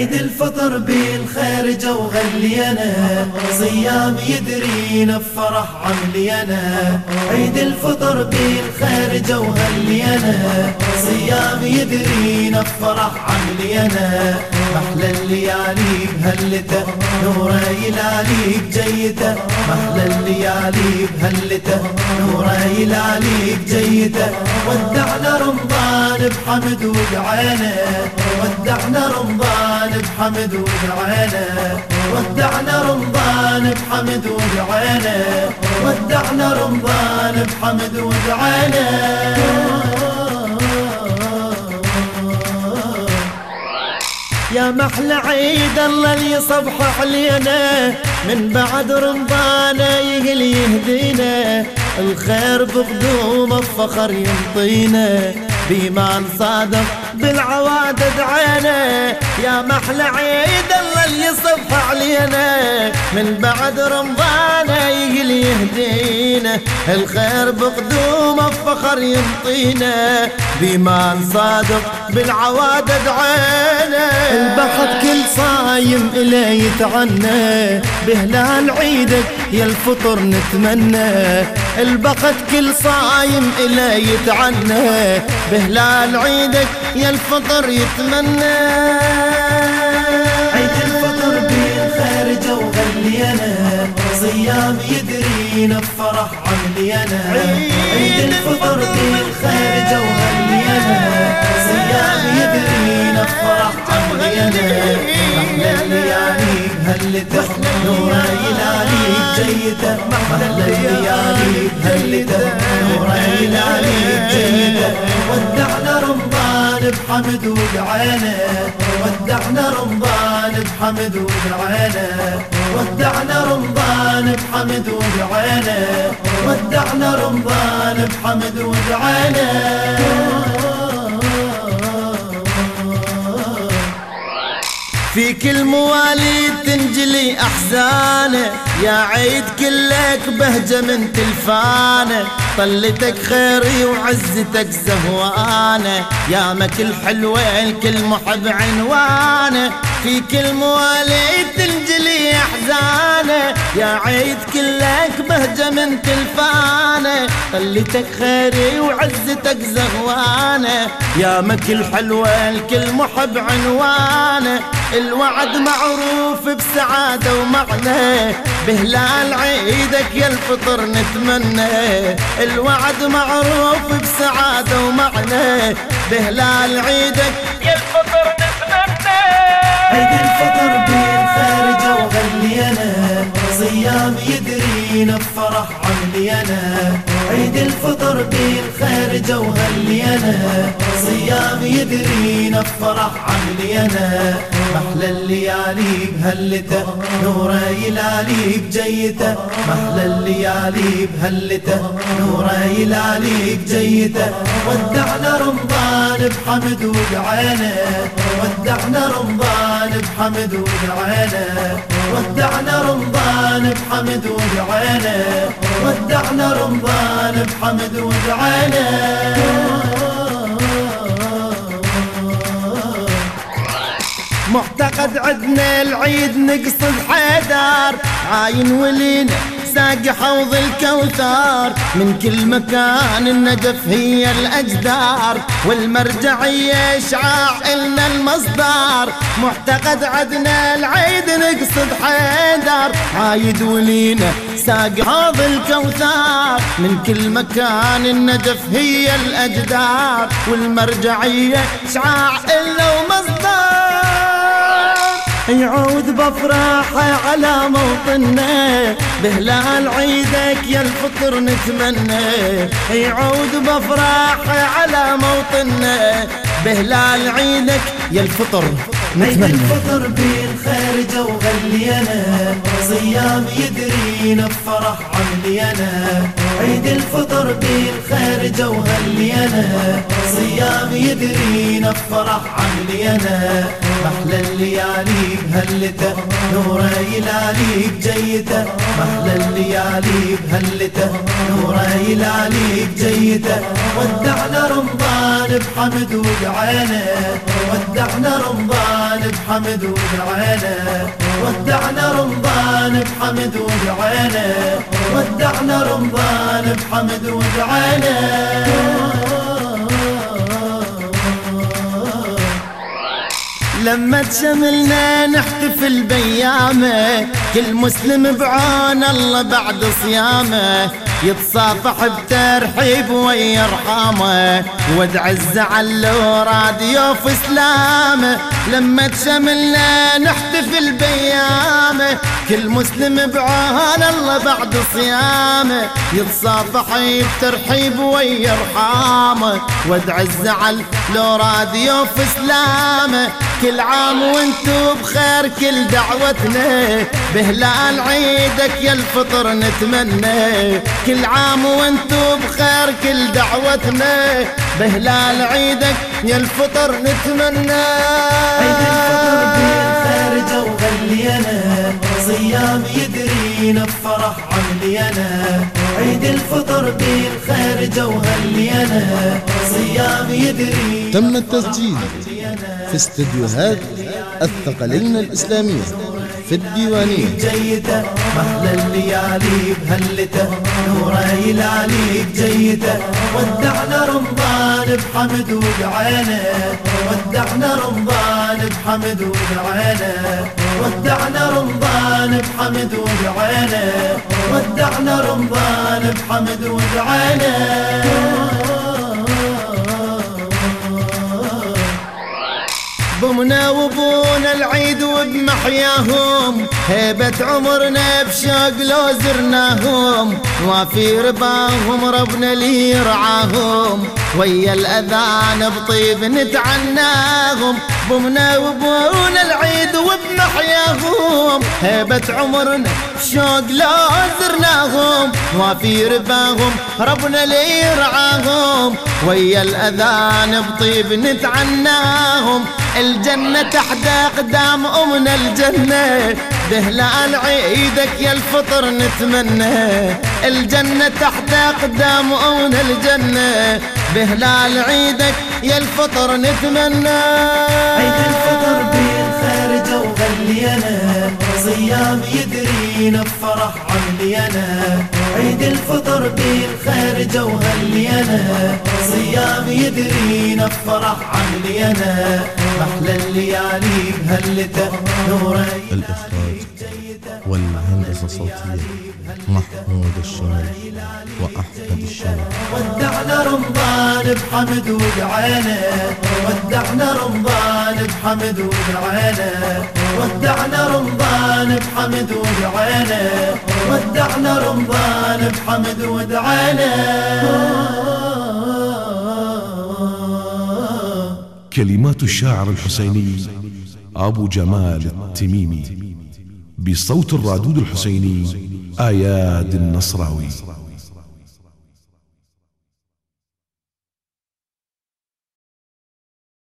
عيد الفطر بالخير جو غلينا صيام يدرينا بفرح عملينا عيد الفطر بالخير جو غلينا صيام يدرينا بفرح عملينا محلى الليالي بهلته نوره يلاليك جيته محلى الليالي بهلته نوره يلاليك جيته ودعنا رمضان بحمد ودعينا ودعنا رمضان بحمد ودعينا ودعنا رمضان بحمد ودعينا ودعنا رمضان بحمد ودعينا يا محلى عيد الله اللي صبح علينا. من بعد رمضان يهل يهدينا. الخير بقدوم الفخر ينطينا. بإيمان صادق بالعواد دعينا يا محلى عيد الله اللي صبح علينا. من بعد رمضان يهل يهدينا. الخير بقدوم الفخر ينطينا بإيمان صادق بالعواد دعينا البحر كل صايم إليه يتعنى. بهلال عيدك يا الفطر نتمنى. البخت كل صايم إليه يتعنى. بهلال عيدك يا الفطر يتمنى. عيد الفطر بالخير جو غلينا صيام يدرينا بفرح عملينا عيد الفطر بالخير جو غلينا صيام يدرينا بفرح عملينا محلى الليالي بهلته نوره يلاليك جيته محلى الليالي بهلته نوره يلاليك جيته ودعنا رمضان بحمد ودعينا ودعنا رمضان بحمد ودعينا ودعنا رمضان بحمد ودعينا ودعنا رمضان بحمد ودعينا في كل مواليد تنجلي أحزانة. يا عيد كلك بهجة من تلفانة. طلتك خيري وعزتك زهوانة. يا مكل حلوة الكل محب عنوانة. في كل تنجلي احزانه يا عيد كلك بهجة من تلفانة. طلتك خيري وعزتك زهوانه يا مكل حلوة الكل محب عنوانة. الوعد معروف بسعادة ومعنى. بهلال عيدك يا الفطر نتمنى. الوعد معروف بسعادة ومعنى. بهلال عيدك يدرينا بفرح عملينا عيد الفطر بالخير جو غلينا صيام يدرينا بفرح عملينا محلى الليالي بهلته نوره يلالي بجيته. محلى الليالي بهلته نوره يلالي بجيته. ودعنا رمضان بحمد ودعينا ودعنا رمضان بحمد ودعينا ودعنا رمضان بحمد ودعينا ودعنا رمضان بحمد ودعينا معتقد عدنا العيد نقصد حيدار عاين ولينا ساق حوض الكوثر. من كل مكان النجف هي الأجدار. والمرجعية إشعاع إلنا المصدر. معتقد عدنا العيد نقصد حيدر. عايد ولينا ساق حوض الكوثر. من كل مكان النجف هي الأجدار. والمرجعية إشعاع إلنا ومصدر. يعود بفرحة على موطننا بهلال عيدك يا الفطر نتمنى. يعود بفرحة على موطننا بهلال عيدك يا الفطر نتمنى. عيد الفطر بالخير جو غلينا صيام يدرينا بفرح عملينا عيد الفطر بالخير جوهلينا صيام يدرينا بفرح عملينا محلى الليالي بهلته نورة يلالي بجيته محلى الليالي بهلته نورة يلالي بجيته ودعنا رمضان بحمد ودعينا ودعنا رمضان بحمد ودعينا ودعنا رمضان بحمد ودعينا ودعنا رمضان بحمد ودعينا لما تشملنا نحتفل بيامه كل مسلم بعون الله بعد صيامه. يتصافح بترحيب ويرحمه. وادعى الزعل لو راديو في إسلامه. لما تشملنا نحتفل بيامه كل مسلم بعون الله بعد صيامه. يتصافح بترحيب ويرحمه. وادعى الزعل لو راديو في إسلامه. كل عام وانتو بخير كل دعوتنا بهلال عيدك يا الفطر نتمنى. كل عام وانتو بخير كل دعوتنا بهلال عيدك يا الفطر نتمنى. عيد الفطر بالخير جوهلينا صيام يدرينا بفرح عملينا عيد الفطر بالخير جوهلينا صيام يدرينا تم التسجيل. في استديوهات الثقلين الإسلامية في الديوانية. جيدة محلى الليالي بهلته نوره يلالي بجيدة ودعنا رمضان بحمد ودعينا ودعنا رمضان بحمد ودعينا ودعنا رمضان بحمد ودعينا ودعنا رمضان بحمد ودعينا بمنا وبونا العيد وبمحياهم هيبة عمرنا بشوق لو زرناهم وفي رباهم ربنا لي يرعاهم. ويا الأذان بطيب نتعناهم بمنا وبونا العيد وبمحياهم. هيبة عمرنا بشوق لو زرناهم وفي رباهم ربنا لي يرعاهم. ويا الأذان بطيب نتعناهم الجنة تحت أقدام أمنا الجنة. بهلال عيدك يا الفطر نتمنى الجنة تحت أقدام أمنا الجنة. بهلال عيدك يا الفطر نتمنى. عيد الفطر بالخير جوهلينا صيام يدرينا بفرح عملينا عيد الفطر بالخير جوهلينا صيام يدرينا بفرح عملينا محلى الليالي بهلته نورة الإخراج والهندسة الصوتية. محمود الشمل وأحمد الشمل ودعنا رمضان بحمد ودعينا ودعنا رمضان بحمد ودعينا ودعنا رمضان بحمد ودعينا ودعنا رمضان بحمد ودعينا كلمات الشاعر الحسيني أبو جمال التميمي. بصوت الرادود الحسيني آياد النصراوي.